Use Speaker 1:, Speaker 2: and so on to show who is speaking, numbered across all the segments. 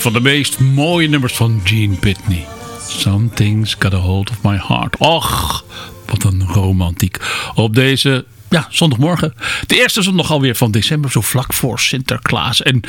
Speaker 1: Van de meest mooie nummers van Gene Pitney. Something's got a hold of my heart. Och, wat een romantiek. Op deze ja, zondagmorgen. De eerste zondag alweer van december, zo vlak voor Sinterklaas. En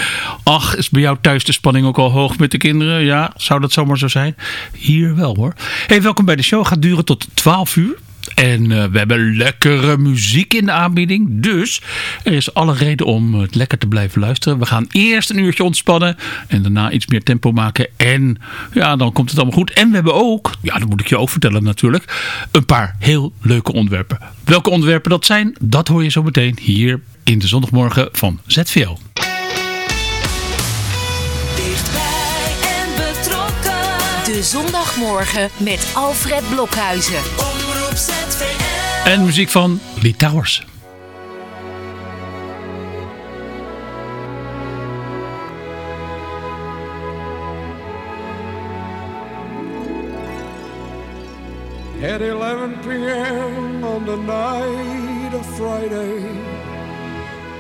Speaker 1: ach, is bij jou thuis de spanning ook al hoog met de kinderen? Ja, zou dat zomaar zo zijn? Hier wel hoor. Hey, welkom bij de show. Gaat duren tot 12 uur. En eh, we hebben lekkere muziek in de aanbieding. Dus er is alle reden om het lekker te blijven luisteren. We gaan eerst een uurtje ontspannen. En daarna iets meer tempo maken. En ja, dan komt het allemaal goed. En we hebben ook, ja dat moet ik je ook vertellen natuurlijk. Een paar heel leuke onderwerpen. Welke onderwerpen dat zijn, dat hoor je zo meteen hier in de zondagmorgen van ZVL.
Speaker 2: Dichtbij en betrokken. De zondagmorgen met Alfred Blokhuizen.
Speaker 1: En muziek van Lee Towers.
Speaker 3: At 11 p.m. on the night of Friday,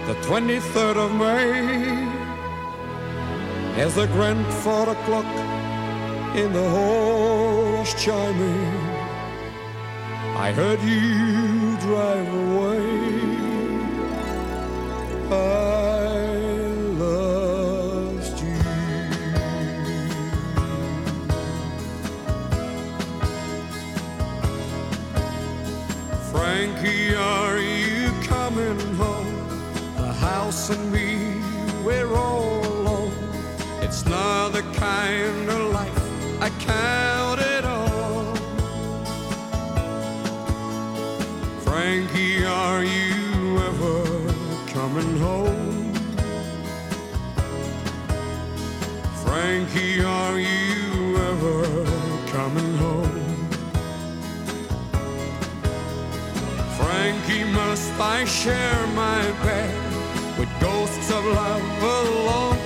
Speaker 3: the 23rd of May, as the grandfather clock in the hall was chiming, I heard you drive away. I lost you. Frankie, are you coming home? The house and me, we're all alone. It's not the kind of life I counted Frankie, are you ever coming home? Frankie, are you ever coming home? Frankie, must I share my bed with ghosts of love alone?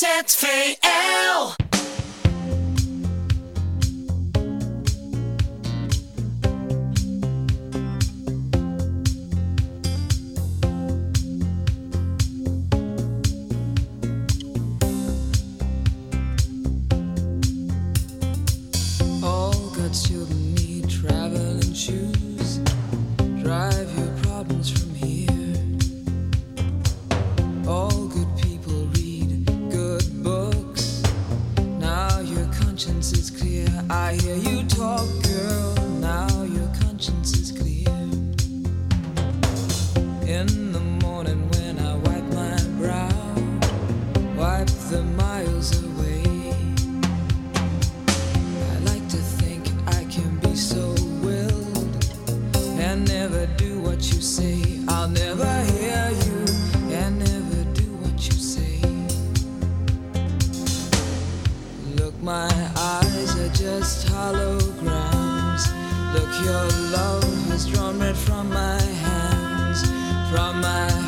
Speaker 4: Set Fate. your love has drawn red from my hands, from my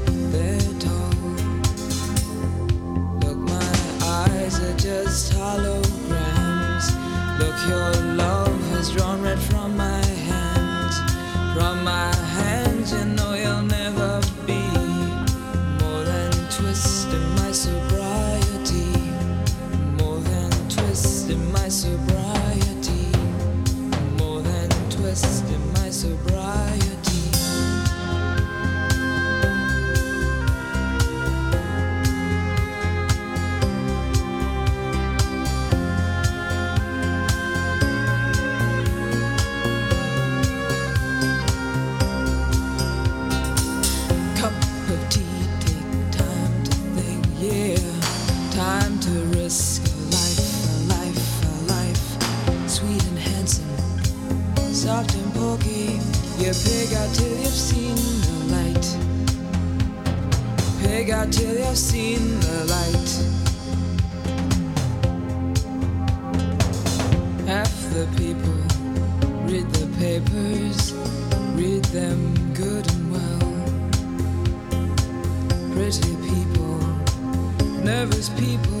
Speaker 4: Sweet and handsome, soft and pokey. You pig out till you've seen the light. Pig out till you've seen the light. Half the people read the papers, read them good and well pretty people, nervous people,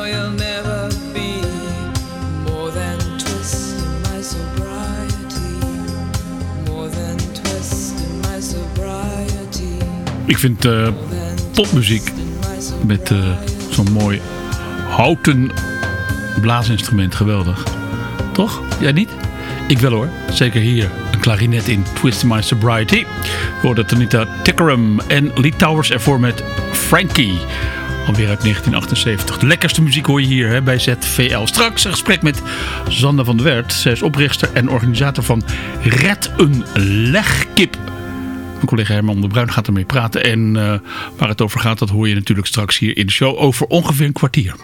Speaker 5: Ik vind
Speaker 4: than
Speaker 5: popmuziek met eh, zo'n mooi houten blaasinstrument geweldig. Toch? Jij niet? Ik wel hoor. Zeker hier. Een klarinet in Twist My Sobriety. We hoorden Tanita Tickerum en Lee Towers ervoor met Frankie. Alweer uit 1978. De lekkerste muziek hoor je hier hè, bij ZVL. Straks een gesprek met Zanne van der Wert. Zij is oprichter en organisator van Red een Legkip. Mijn collega Herman de Bruin gaat ermee praten. En eh, waar het over gaat, dat hoor je natuurlijk straks hier in de show over ongeveer een kwartier.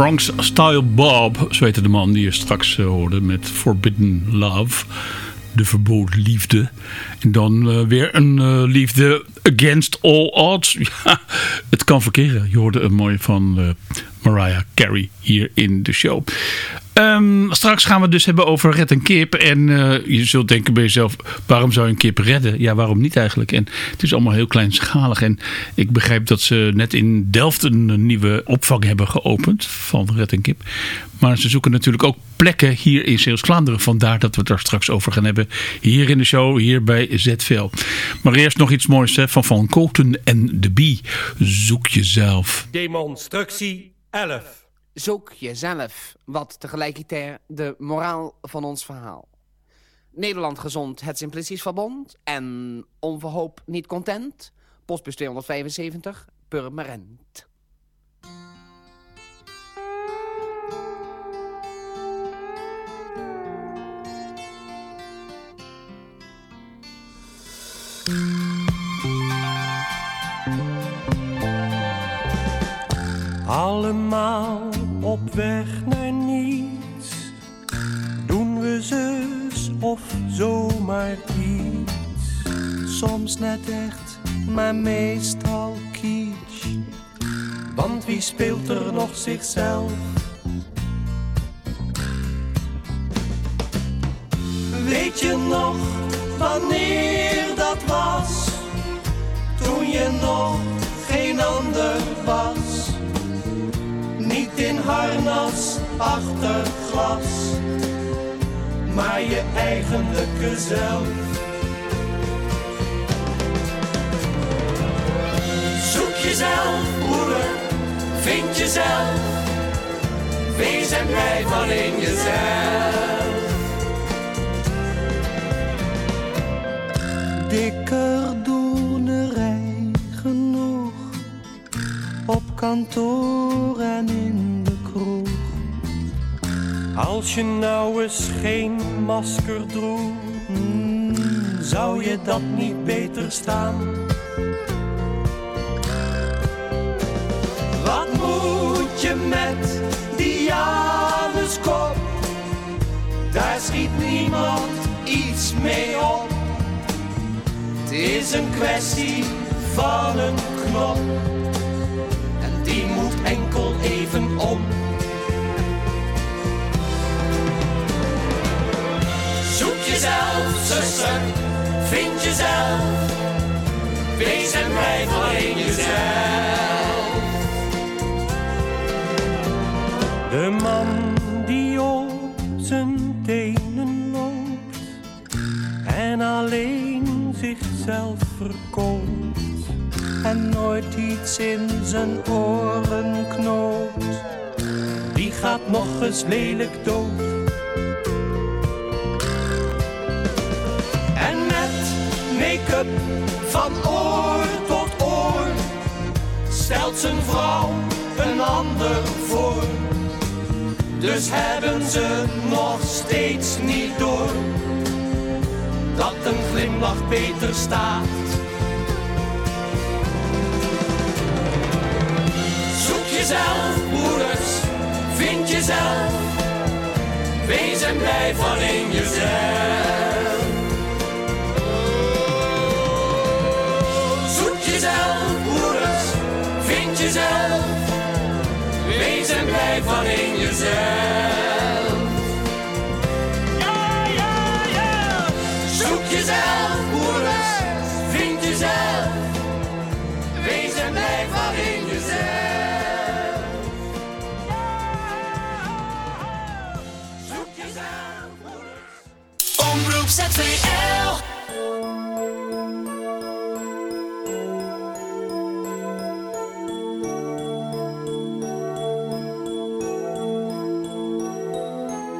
Speaker 1: Bronx Style Bob, zo de man die je straks eh, hoorde met Forbidden Love. De verboden liefde. En dan eh, weer een eh, liefde against all odds. Ja, het kan verkeren. Je hoorde een mooi van Mariah Carey hier in de show. Um, straks gaan we het dus hebben over red een kip. En eh, je zult denken bij jezelf, waarom zou je een kip redden? Ja, waarom niet eigenlijk? En het is allemaal heel kleinschalig. En ik begrijp dat ze net in Delft een nieuwe opvang hebben geopend van red en kip. Maar ze zoeken natuurlijk ook plekken hier in Zeeuws-Vlaanderen. Vandaar dat we het daar straks over gaan hebben. Hier in de show, hier bij ZVL. Maar eerst nog iets moois hè, van Van Koten en de Bie. Zoek jezelf.
Speaker 6: Demonstructie 11. Zoek jezelf, wat tegelijkertijd de moraal van ons verhaal. Nederland gezond, het Simplicies Verbond en onverhoop niet content. Postbus 275, Purmerend.
Speaker 7: Allemaal op weg naar niets. Doen we zus of zomaar iets. Soms net echt, maar meestal kitsch. Want wie speelt er nog zichzelf? Weet je nog wanneer dat was? Toen je nog geen ander was. Niet in harnas achter glas, maar je eigenlijke zelf. Zoek jezelf, broeder, vind jezelf. Wees en van in jezelf. Dikker kantoor en in de kroeg. Als je nou eens geen masker droeg, mm, zou je dat niet beter staan? Wat moet je met die Januskop? Daar schiet niemand iets mee op. Het is een kwestie van een knop Zoek jezelf, zuster, vind jezelf. Wees en blijf alleen jezelf. De man die op zijn tenen loopt en alleen zichzelf verkoopt en nooit iets in zijn oren knoopt, gaat nog eens lelijk dood. En met make-up van oor tot oor stelt zijn vrouw een ander voor. Dus hebben ze nog steeds niet door dat een glimlach beter staat. Zoek jezelf, jezelf. Wees en blijf alleen jezelf. Zoek jezelf, broeders, vind jezelf. Wees en blijf alleen jezelf.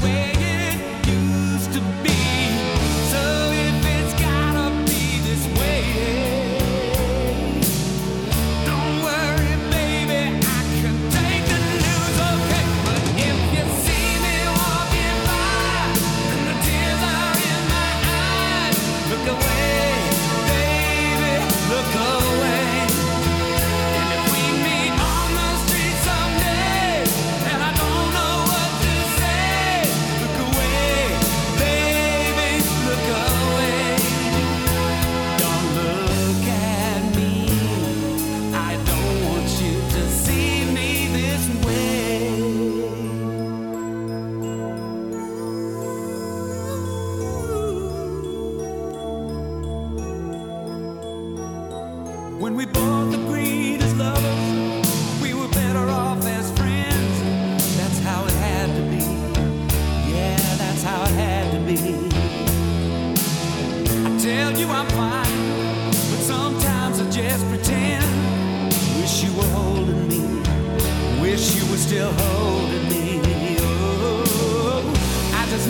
Speaker 2: the way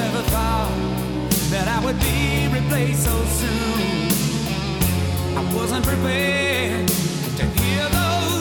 Speaker 2: never thought that I would be replaced so soon. I wasn't prepared to hear those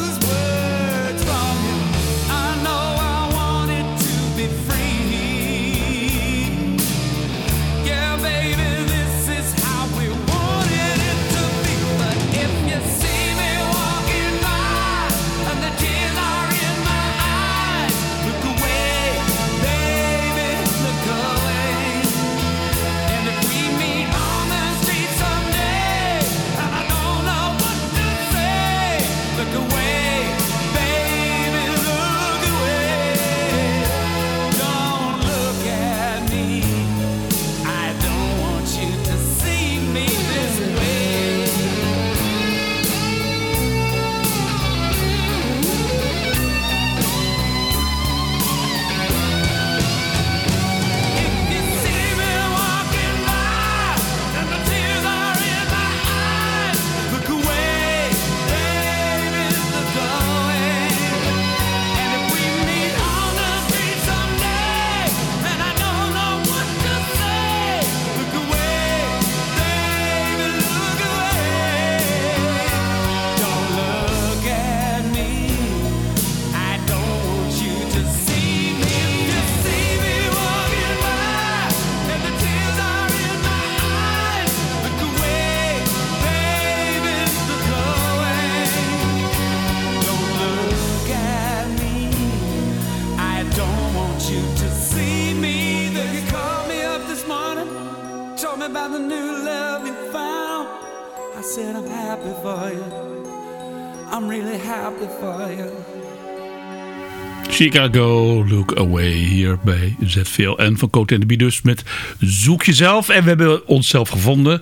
Speaker 1: Chicago, Look Away hier bij ZVL en van Cote en de Bie dus met Zoek Jezelf. En we hebben onszelf gevonden.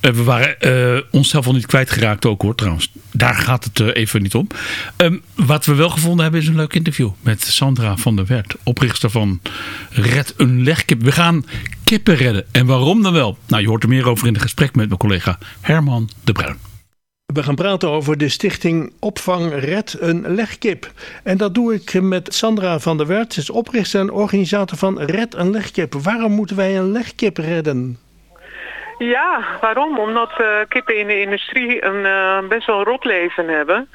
Speaker 1: We waren eh, onszelf al niet kwijtgeraakt ook hoor trouwens. Daar gaat het eh, even niet om. Ehm, wat we wel gevonden hebben is een leuk interview met Sandra van der Wert. Oprichter van Red een Legkip. We gaan kippen redden. En waarom dan wel? Nou, je hoort er meer over in het gesprek met mijn collega Herman de Bruin.
Speaker 8: We gaan praten over de stichting Opvang Red een Legkip. En dat doe ik met Sandra van der Wert. Ze is oprichter en organisator van Red een Legkip. Waarom moeten wij een legkip redden?
Speaker 9: Ja, waarom? Omdat eh, kippen in de industrie een eh, best wel rot leven hebben.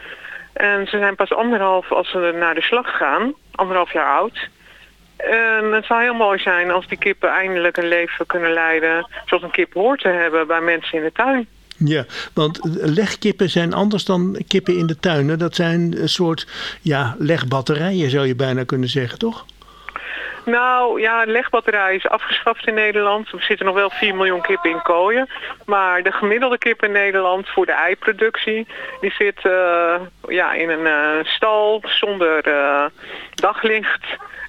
Speaker 9: En ze zijn pas anderhalf als ze naar de slag gaan. Anderhalf jaar oud. En het zou heel mooi zijn als die kippen eindelijk een leven kunnen leiden... zoals een kip hoort te hebben bij mensen in de tuin.
Speaker 8: Ja, want legkippen zijn anders dan kippen in de tuinen. Dat zijn een soort ja, legbatterijen zou je bijna kunnen zeggen, toch?
Speaker 9: Nou ja, legbatterij is afgeschaft in Nederland. Er zitten nog wel 4 miljoen kippen in kooien. Maar de gemiddelde kip in Nederland voor de eiproductie... die zit eh, ja, in een eh, stal zonder eh, daglicht.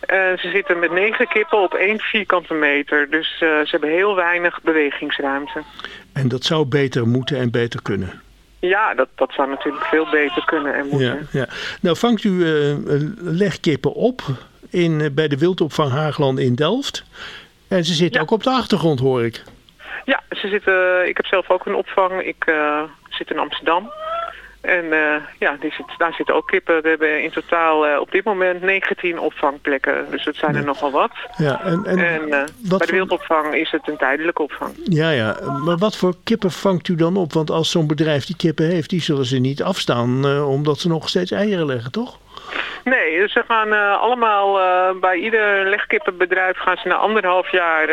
Speaker 9: Ze zitten met negen kippen op één vierkante meter. Dus ze hebben heel weinig bewegingsruimte.
Speaker 8: En dat zou beter moeten en beter kunnen.
Speaker 9: Ja, dat, dat zou natuurlijk veel beter kunnen en moeten.
Speaker 8: Ja, ja. Nou, vangt u eh, legkippen op in, eh, bij de wildopvang Haagland in Delft. En ze zitten ook op de achtergrond, hoor ik.
Speaker 9: Ja, ze zitten, ik heb zelf ook een opvang. Ik eh, zit in Amsterdam. En eh, ja, die zit, daar zitten ook kippen. We hebben in totaal eh, op dit moment 19 opvangplekken. Dus dat zijn er nogal wat.
Speaker 8: Ja, en, en,
Speaker 9: En eh, bij de wildopvang is het een tijdelijke opvang.
Speaker 8: ja, ja, maar wat voor kippen vangt u dan op? Want als zo'n bedrijf die kippen heeft, die zullen ze niet afstaan omdat ze nog steeds eieren leggen, toch?
Speaker 9: Nee, dus ze gaan allemaal bij ieder legkippenbedrijf gaan ze na anderhalf jaar.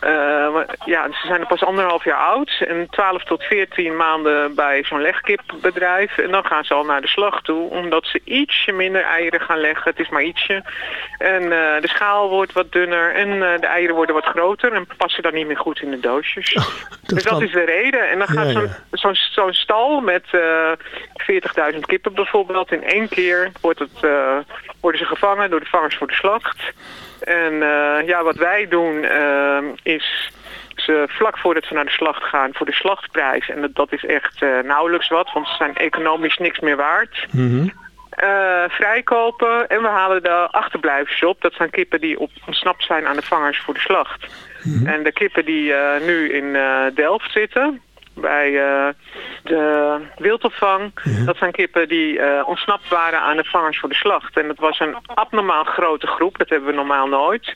Speaker 9: Eh, maar- ja, ze zijn er pas anderhalf jaar oud. En 12 tot 14 maanden bij zo'n legkipbedrijf. En dan gaan ze al naar de slag toe. Omdat ze ietsje minder eieren gaan leggen. Het is maar ietsje. En eh, de schaal wordt wat dunner. En eh, de eieren worden wat groter. En passen dan niet meer goed in de doosjes. dus dat
Speaker 8: kan.
Speaker 9: is de reden. En dan gaat
Speaker 8: Ja,
Speaker 9: zo'n stal met eh 40.000 kippen bijvoorbeeld. In één keer wordt het, worden ze gevangen door de vangers voor de slacht. En eh, ja, wat wij doen eh, is ze vlak voordat ze naar de slacht gaan voor de slachtprijs. En dat, dat is echt eh, nauwelijks wat, want ze zijn economisch niks meer waard. Eh, vrijkopen en we halen de achterblijvers op. Dat zijn kippen die op, ontsnapt zijn aan de vangers voor de slacht. En de kippen die nu in Delft zitten, bij eh, de wildopvang. Dat zijn kippen die eh, ontsnapt waren aan de vangers voor de slacht. En dat was een abnormaal grote groep, dat hebben we normaal nooit.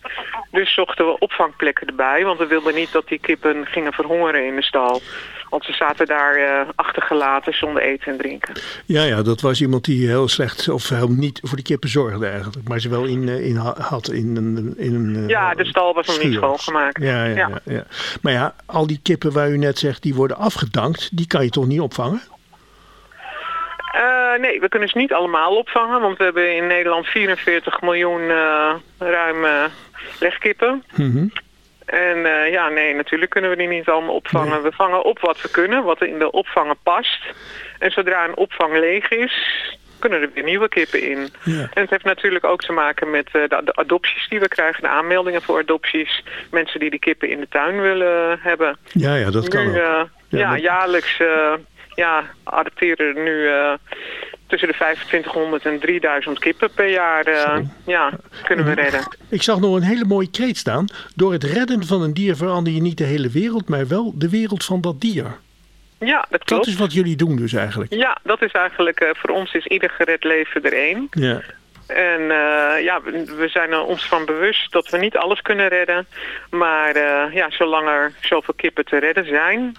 Speaker 9: Dus zochten we opvangplekken erbij, want we wilden niet dat die kippen gingen verhongeren in de stal. Want ze zaten daar eh, achtergelaten zonder eten en drinken.
Speaker 8: Ja, ja, dat was iemand die heel slecht of heel niet voor de kippen zorgde eigenlijk. Maar ze wel in, eh, in ha- had in een... In een eh,
Speaker 9: Ja, de stal was nog niet schoongemaakt.
Speaker 8: Ja, ja, ja. Ja, Maar ja, al die kippen waar u net zegt, die worden afgedankt, die kan je toch niet opvangen?
Speaker 9: Nee, we kunnen ze niet allemaal opvangen, want we hebben in Nederland 44 miljoen eh ruim legkippen.
Speaker 8: Mhm.
Speaker 9: En eh, ja, nee, natuurlijk kunnen we die niet allemaal opvangen. We vangen op wat we kunnen, wat in de opvangen past. En zodra een opvang leeg is, kunnen er weer nieuwe kippen in.
Speaker 8: Ja.
Speaker 9: En het heeft natuurlijk ook te maken met eh, de, de adopties die we krijgen, de aanmeldingen voor adopties. Mensen die die kippen in de tuin willen hebben.
Speaker 8: Ja, ja, dat kan
Speaker 9: nu,
Speaker 8: ook.
Speaker 9: eh,
Speaker 8: Ja,
Speaker 9: ja, jaarlijks eh, ja, adopteren er nu eh, tussen de 2500 en 3000 kippen per jaar eh, ja, kunnen we redden.
Speaker 8: Ik zag nog een hele mooie kreet staan. Door het redden van een dier verander je niet de hele wereld, maar wel de wereld van dat dier.
Speaker 9: Ja, dat
Speaker 8: Dat
Speaker 9: klopt.
Speaker 8: is wat jullie doen dus eigenlijk.
Speaker 9: Ja, dat is eigenlijk, eh, voor ons is ieder gered leven er één.
Speaker 8: Ja.
Speaker 9: En eh, ja, we, zijn er ons van bewust dat we niet alles kunnen redden. Maar eh, ja, zolang er zoveel kippen te redden zijn,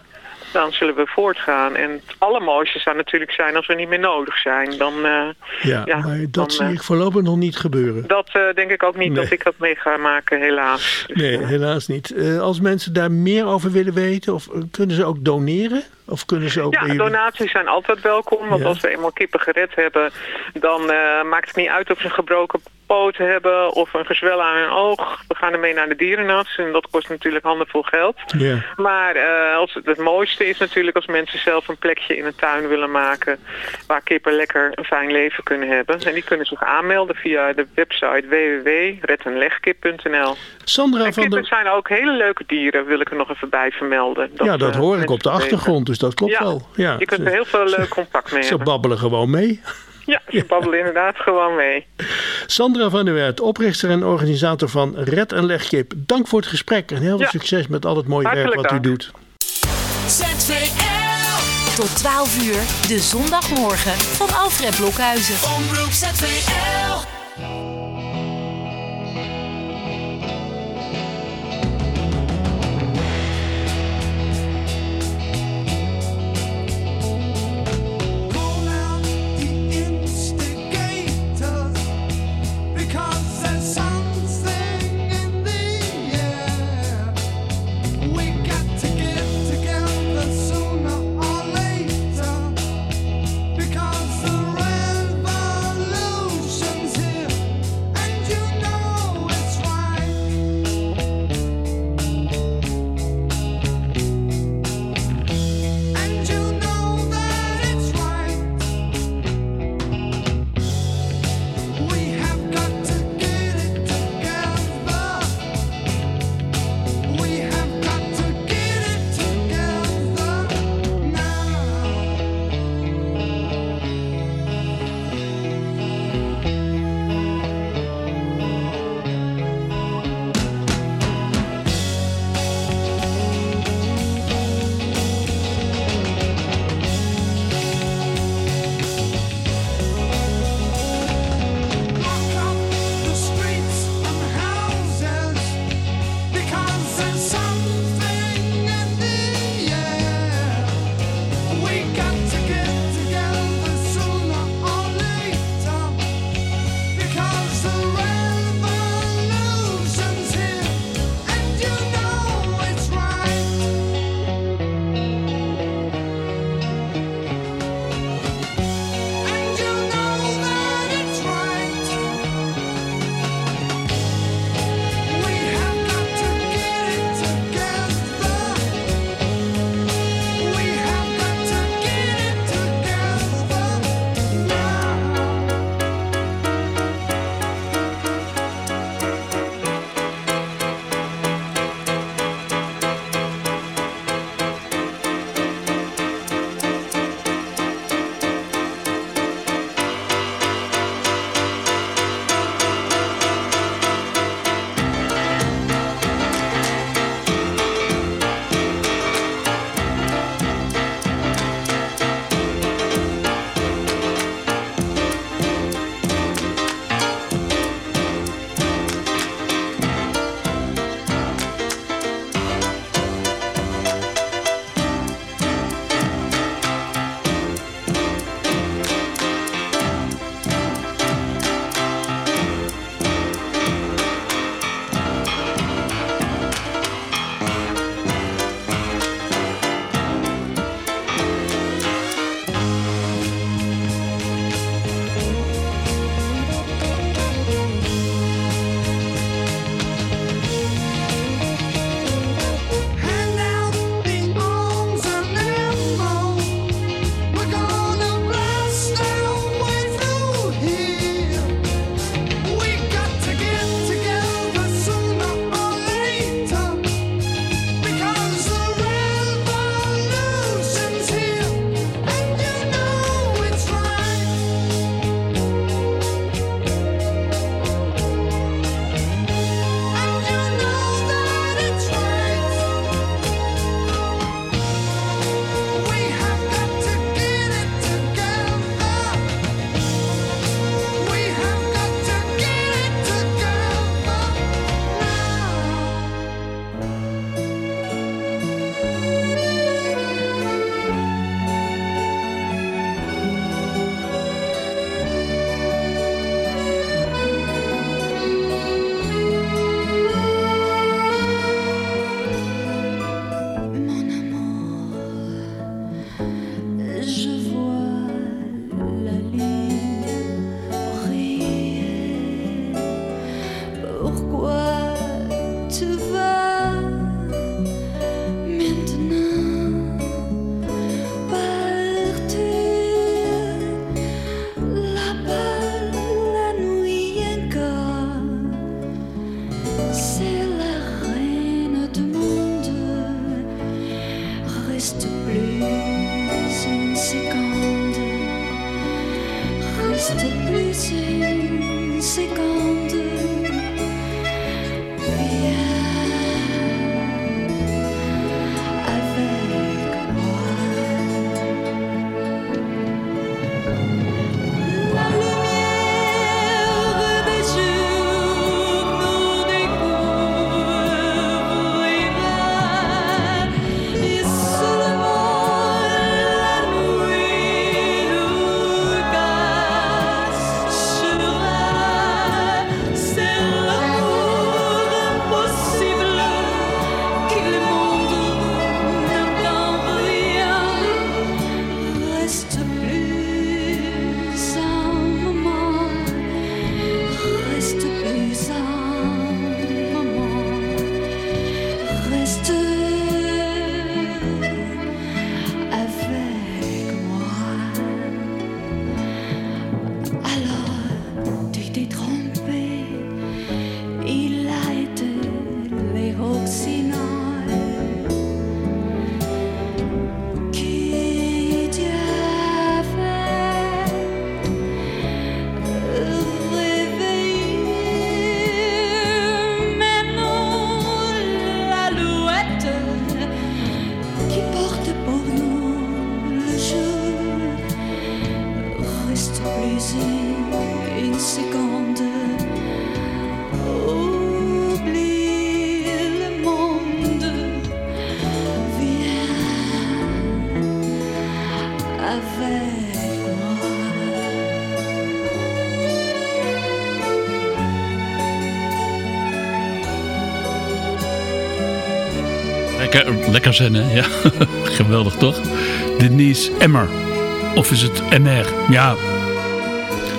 Speaker 9: dan zullen we voortgaan. En het allermooiste zou natuurlijk zijn als we niet meer nodig zijn. Dan, eh,
Speaker 8: Ja,
Speaker 9: Ja,
Speaker 8: maar dat
Speaker 9: dan,
Speaker 8: zie
Speaker 9: eh,
Speaker 8: ik voorlopig nog niet gebeuren.
Speaker 9: dat eh, denk ik ook niet
Speaker 8: Nee.
Speaker 9: dat ik dat mee ga maken, helaas. Dus,
Speaker 8: Nee, helaas niet. Als mensen daar meer over willen weten, of kunnen ze ook doneren? Of kunnen ze ook
Speaker 9: Ja,
Speaker 8: jullie-
Speaker 9: donaties zijn altijd welkom. Want
Speaker 8: Ja.
Speaker 9: als we eenmaal kippen gered hebben, dan maakt het niet uit of ze een gebroken poot hebben of een gezwel aan hun oog. We gaan ermee naar de dierenarts en dat kost natuurlijk handenvol geld. Maar eh, als het, het mooiste is natuurlijk als mensen zelf een plekje in een tuin willen maken waar kippen lekker een fijn leven kunnen hebben. En die kunnen zich aanmelden via de website www.reddenlegkip.nl.
Speaker 8: Sandra
Speaker 9: En
Speaker 8: van
Speaker 9: kippen
Speaker 8: der...
Speaker 9: zijn ook hele leuke dieren, wil ik er nog even bij vermelden.
Speaker 8: ja, dat
Speaker 9: eh,
Speaker 8: hoor ik op de achtergrond, dus dat klopt
Speaker 9: ja,
Speaker 8: wel. Ja,
Speaker 9: je kunt er heel veel leuk contact mee
Speaker 8: Ze
Speaker 9: hebben.
Speaker 8: babbelen gewoon mee.
Speaker 9: Ja, ze babbelen inderdaad gewoon mee.
Speaker 8: Sandra van der Wert, oprichter en organisator van Red en Legkip. Dank voor het gesprek en heel veel
Speaker 9: Ja.
Speaker 8: succes met al het mooie werk wat u doet.
Speaker 10: ZVL. Tot 12 uur, de zondagmorgen van Alfred Blokhuizen. Omroep ZVL.
Speaker 1: Lekker, lekker zijn, hè? Ja, geweldig toch? Denise Emmer. Of is het MR? Ja,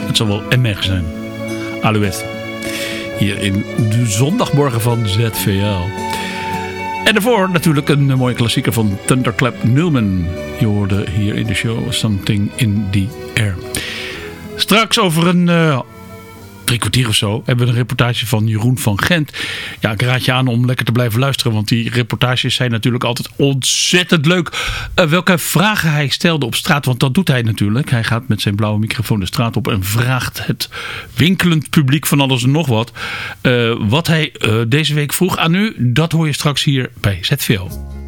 Speaker 1: het zal wel MR zijn. Alouette. Hier in de zondagmorgen van ZVL. En daarvoor natuurlijk een mooie klassieker van Thunderclap Newman. Je hoorde hier in de show Something in the Air. Straks over een eh, drie kwartier of zo hebben we een reportage van Jeroen van Gent. Ja, ik raad je aan om lekker te blijven luisteren, want die reportages zijn natuurlijk altijd ontzettend leuk. Eh, welke vragen hij stelde op straat, want dat doet hij natuurlijk. Hij gaat met zijn blauwe microfoon de straat op en vraagt het winkelend publiek van alles en nog wat. Eh, wat hij eh, deze week vroeg aan u, dat hoor je straks hier bij ZVL.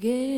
Speaker 11: Give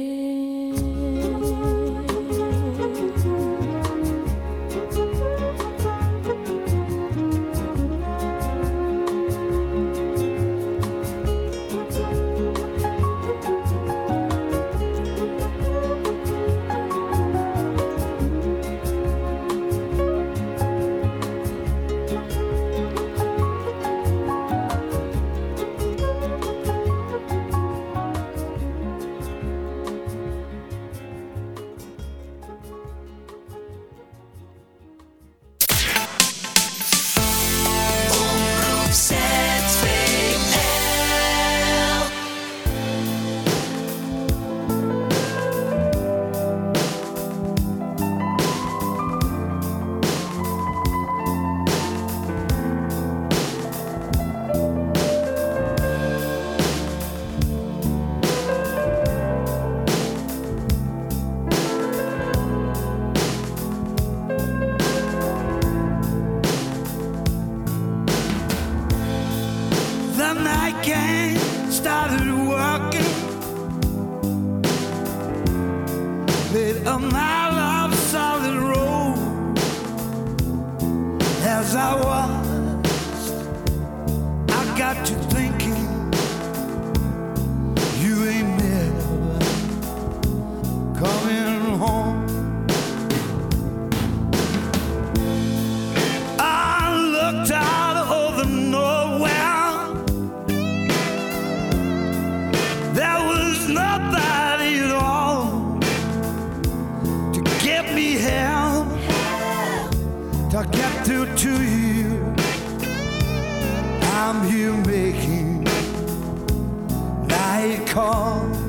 Speaker 11: to get
Speaker 12: through to you. I'm here making night call.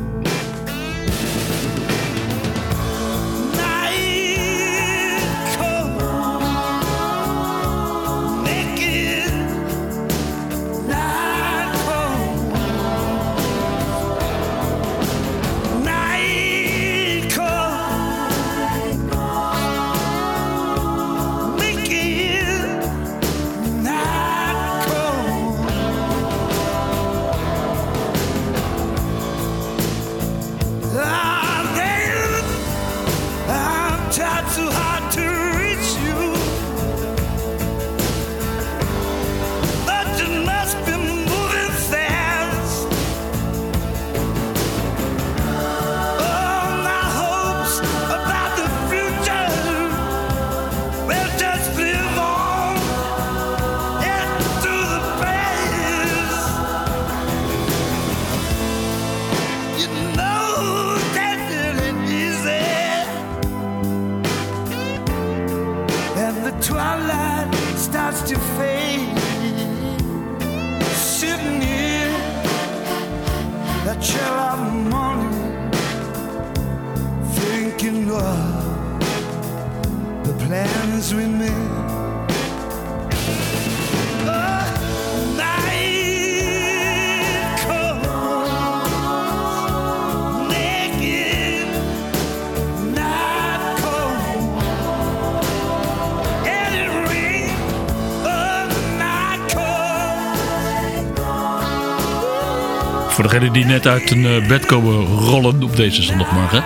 Speaker 1: Degenen die net uit een eh, bed komen rollen op deze zondagmorgen.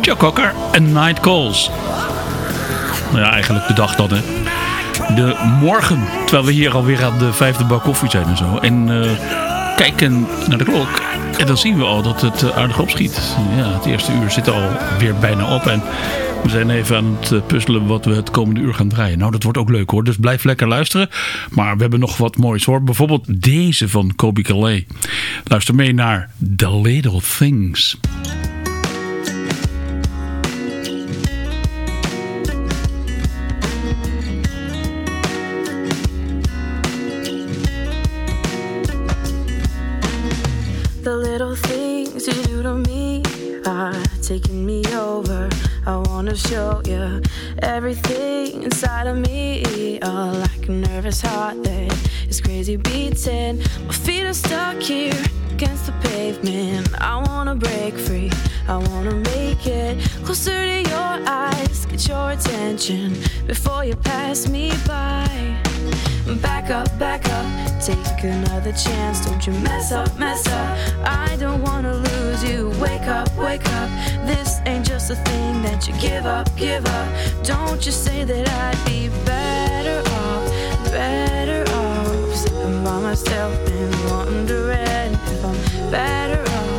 Speaker 1: Chuck Cocker en Night Calls. Nou ja, eigenlijk de dag dan hè. De morgen, terwijl we hier alweer aan de vijfde bak koffie zijn en zo. En eh, kijken naar de klok. En dan zien we al dat het eh, aardig opschiet. Ja, het eerste uur zit al weer bijna op. En we zijn even aan het eh, puzzelen wat we het komende uur gaan draaien. Nou, dat wordt ook leuk hoor. Dus blijf lekker luisteren. Maar we hebben nog wat moois hoor. Bijvoorbeeld deze van Kobe Calais. Luister mee naar The Little Things.
Speaker 11: The little things do to me taking me over. I wanna show you everything inside of me. Oh, like a nervous heart that is crazy beating. My feet are stuck here against the pavement. I wanna break free. I wanna make it closer to your eyes. Get your attention before you pass me by. Back up, back up, take another chance. Don't you mess up, mess up. I don't wanna lose you. Wake up, wake up. This ain't just a thing that you give up, give up. Don't you say that I'd be better off, better off. Sitting by myself and wondering if I'm better off,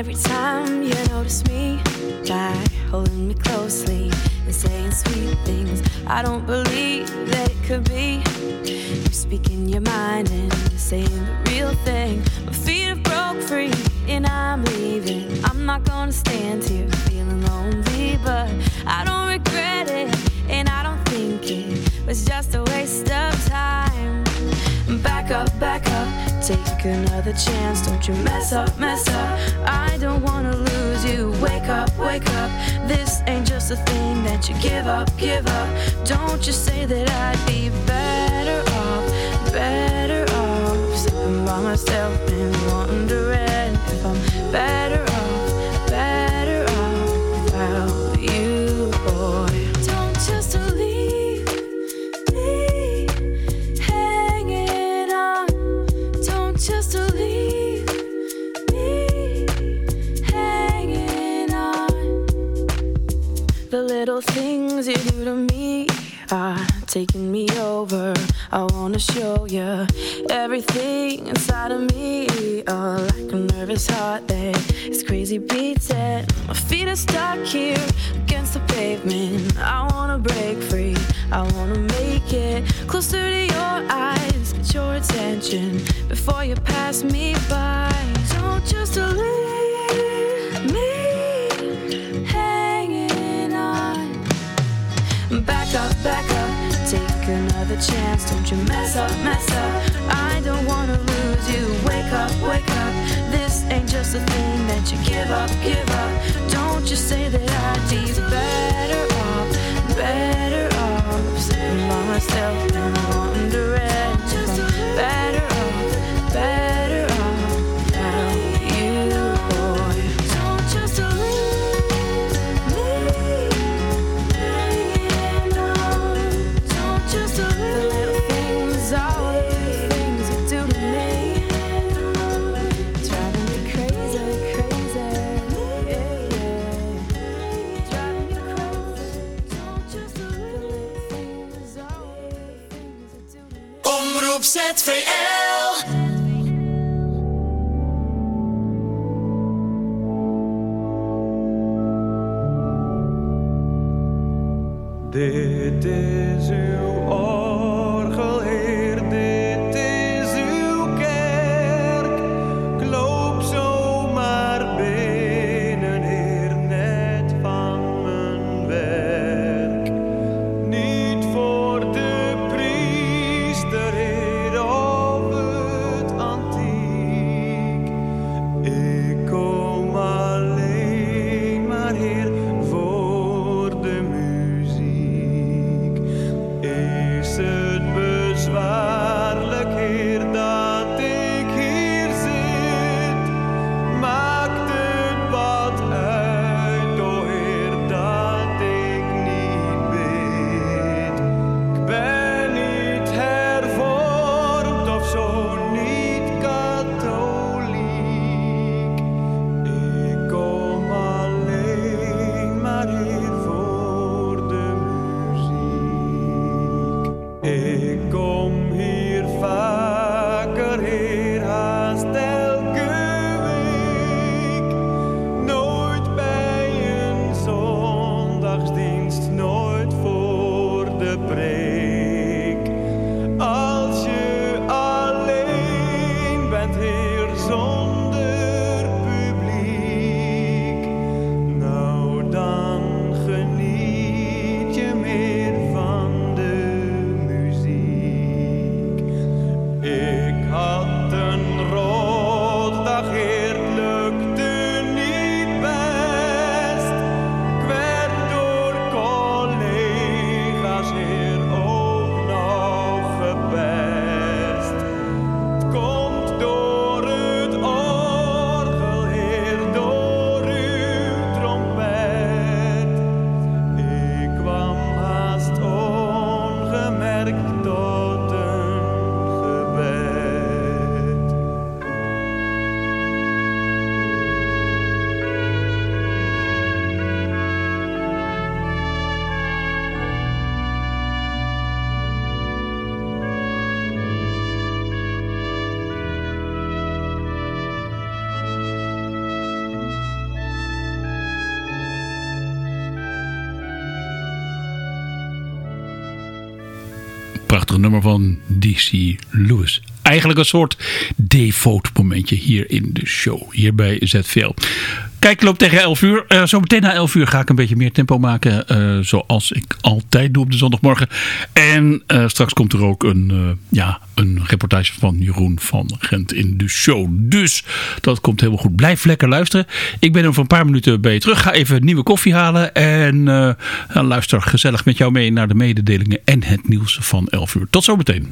Speaker 11: every time you notice me by holding me closely and saying sweet things, I don't believe that it could be. You speaking your mind and you're saying the real thing. My feet have broke free and I'm leaving. I'm not gonna stand here feeling lonely, but I don't regret it and I don't think it was just a waste of time. Back up, back up, take another chance. Don't you mess up, mess up. I don't wanna lose you. Wake up, wake up. This ain't just a thing that you give up, give up. Don't you say that I'd be better off, better off. Sitting by myself and wondering if I'm
Speaker 13: better The things you do to me are taking me over. I wanna show you everything inside of me. Oh, like a nervous heart that is crazy beating. My feet are stuck here against the pavement. I wanna break free. I wanna make it closer to your eyes. Get your attention before you pass me by. Don't just leave Back up, back up, take another chance. Don't you mess up, mess up. I don't wanna lose you. Wake up, wake up. This ain't just a thing that you give up, give up. Don't you say that I'd be better off, better off. By myself wondering.
Speaker 1: Nummer van DC Lewis. Eigenlijk een soort devoot momentje hier in de show. Hier bij ZVL. Kijk, loopt tegen 11 uur. Uh, zo meteen na 11 uur ga ik een beetje meer tempo maken. eh, zoals ik altijd doe op de zondagmorgen. En eh, straks komt er ook een, ja, een reportage van Jeroen van Gent in de show. Dus dat komt helemaal goed. Blijf lekker luisteren. Ik ben over een paar minuten bij je terug. Ga even nieuwe koffie halen. En luister gezellig met jou mee naar de mededelingen en het nieuws van 11 uur. Tot zometeen.